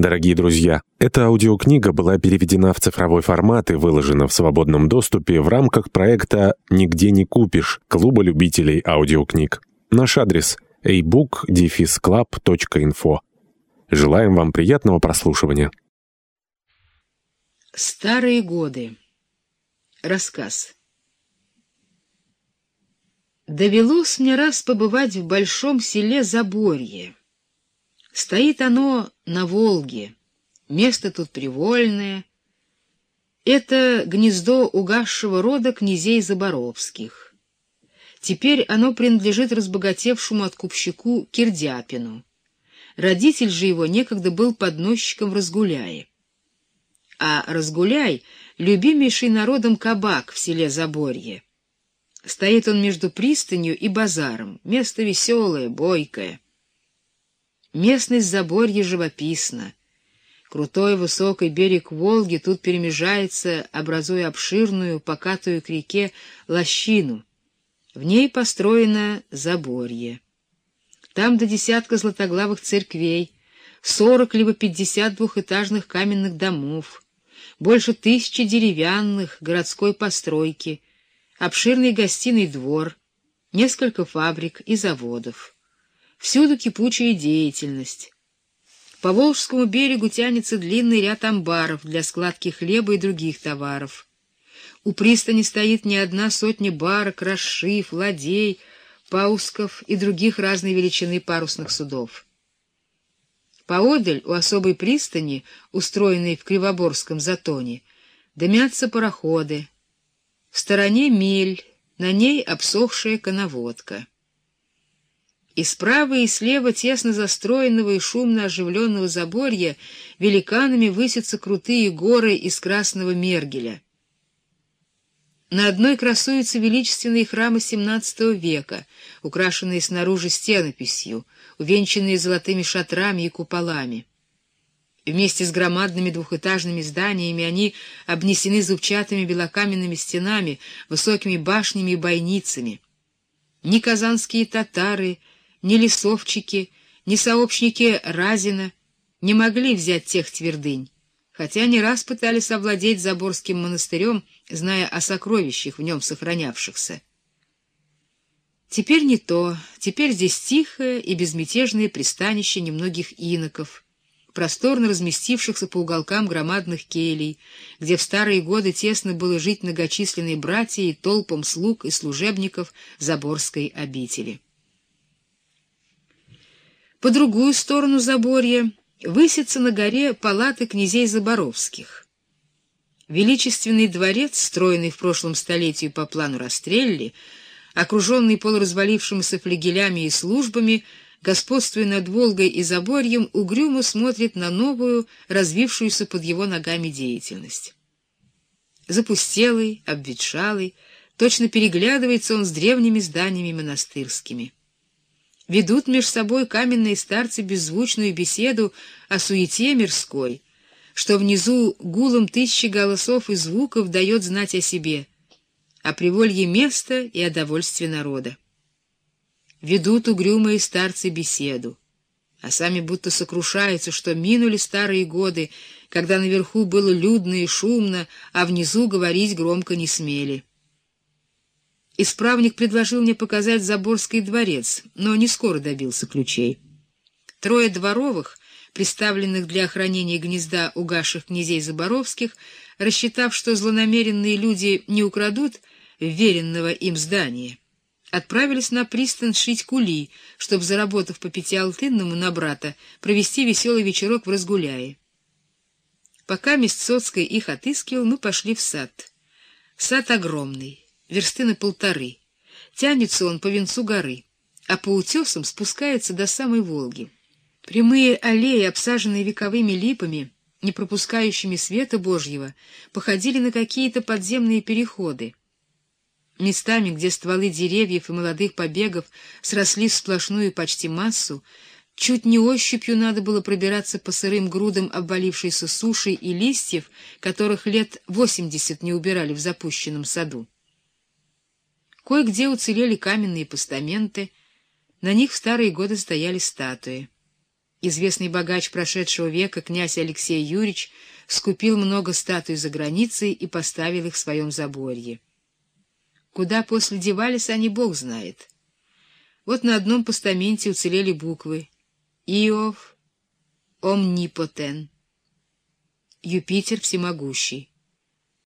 Дорогие друзья, эта аудиокнига была переведена в цифровой формат и выложена в свободном доступе в рамках проекта «Нигде не купишь» Клуба любителей аудиокниг. Наш адрес – ebook-club.info. Желаем вам приятного прослушивания. Старые годы. Рассказ. Довелось мне раз побывать в большом селе Заборье. Стоит оно на Волге, место тут привольное. Это гнездо угасшего рода князей Заборовских. Теперь оно принадлежит разбогатевшему откупщику Кирдяпину. Родитель же его некогда был подносчиком в Разгуляе. А Разгуляй — любимейший народом кабак в селе Заборье. Стоит он между пристанью и базаром, место веселое, бойкое. Местность Заборья живописна. Крутой высокий берег Волги тут перемежается, образуя обширную, покатую к реке лощину. В ней построено Заборье. Там до десятка златоглавых церквей, сорок либо пятьдесят двухэтажных каменных домов, больше тысячи деревянных городской постройки, обширный гостиный двор, несколько фабрик и заводов. Всюду кипучая деятельность. По Волжскому берегу тянется длинный ряд амбаров для складки хлеба и других товаров. У пристани стоит не одна сотня барок, расшив, ладей, паусков и других разной величины парусных судов. Поодаль у особой пристани, устроенной в Кривоборском затоне, дымятся пароходы. В стороне мель, на ней обсохшая коноводка. И справа и слева тесно застроенного и шумно оживленного заборья великанами высятся крутые горы из красного мергеля. На одной красуются величественные храмы XVII века, украшенные снаружи стенописью, увенчанные золотыми шатрами и куполами. Вместе с громадными двухэтажными зданиями они обнесены зубчатыми белокаменными стенами, высокими башнями и бойницами. Ни казанские татары, ни лесовчики, ни сообщники Разина не могли взять тех твердынь, хотя не раз пытались овладеть Заборским монастырем, зная о сокровищах в нем сохранявшихся. Теперь не то, теперь здесь тихое и безмятежное пристанище немногих иноков, просторно разместившихся по уголкам громадных келей, где в старые годы тесно было жить многочисленные братья и толпам слуг и служебников Заборской обители. По другую сторону заборья высятся на горе палаты князей Заборовских. Величественный дворец, строенный в прошлом столетии по плану Растрелли, окруженный полуразвалившимися флигелями и службами, господствуя над Волгой и Заборьем, угрюмо смотрит на новую, развившуюся под его ногами деятельность. Запустелый, обветшалый, точно переглядывается он с древними зданиями монастырскими ведут меж собой каменные старцы беззвучную беседу о суете мирской, что внизу гулом тысячи голосов и звуков дает знать о себе, о приволье места и о довольстве народа. Ведут угрюмые старцы беседу, а сами будто сокрушаются, что минули старые годы, когда наверху было людно и шумно, а внизу говорить громко не смели. Исправник предложил мне показать Заборский дворец, но не скоро добился ключей. Трое дворовых, представленных для охранения гнезда угасших князей Заборовских, рассчитав, что злонамеренные люди не украдут веренного им здания, отправились на пристань шить кули, чтобы, заработав по пятиалтынному на брата, провести веселый вечерок в Разгуляе. Пока мест Соцкой их отыскивал, мы пошли в сад. Сад огромный версты на полторы. Тянется он по венцу горы, а по утесам спускается до самой Волги. Прямые аллеи, обсаженные вековыми липами, не пропускающими света Божьего, походили на какие-то подземные переходы. Местами, где стволы деревьев и молодых побегов сросли в сплошную почти массу, чуть не ощупью надо было пробираться по сырым грудам обвалившейся суши и листьев, которых лет восемьдесят не убирали в запущенном саду. Кое-где уцелели каменные постаменты, на них в старые годы стояли статуи. Известный богач прошедшего века князь Алексей Юрьевич скупил много статуй за границей и поставил их в своем заборье. Куда после девались они, бог знает. Вот на одном постаменте уцелели буквы «Иов», «Омнипотен», «Юпитер всемогущий».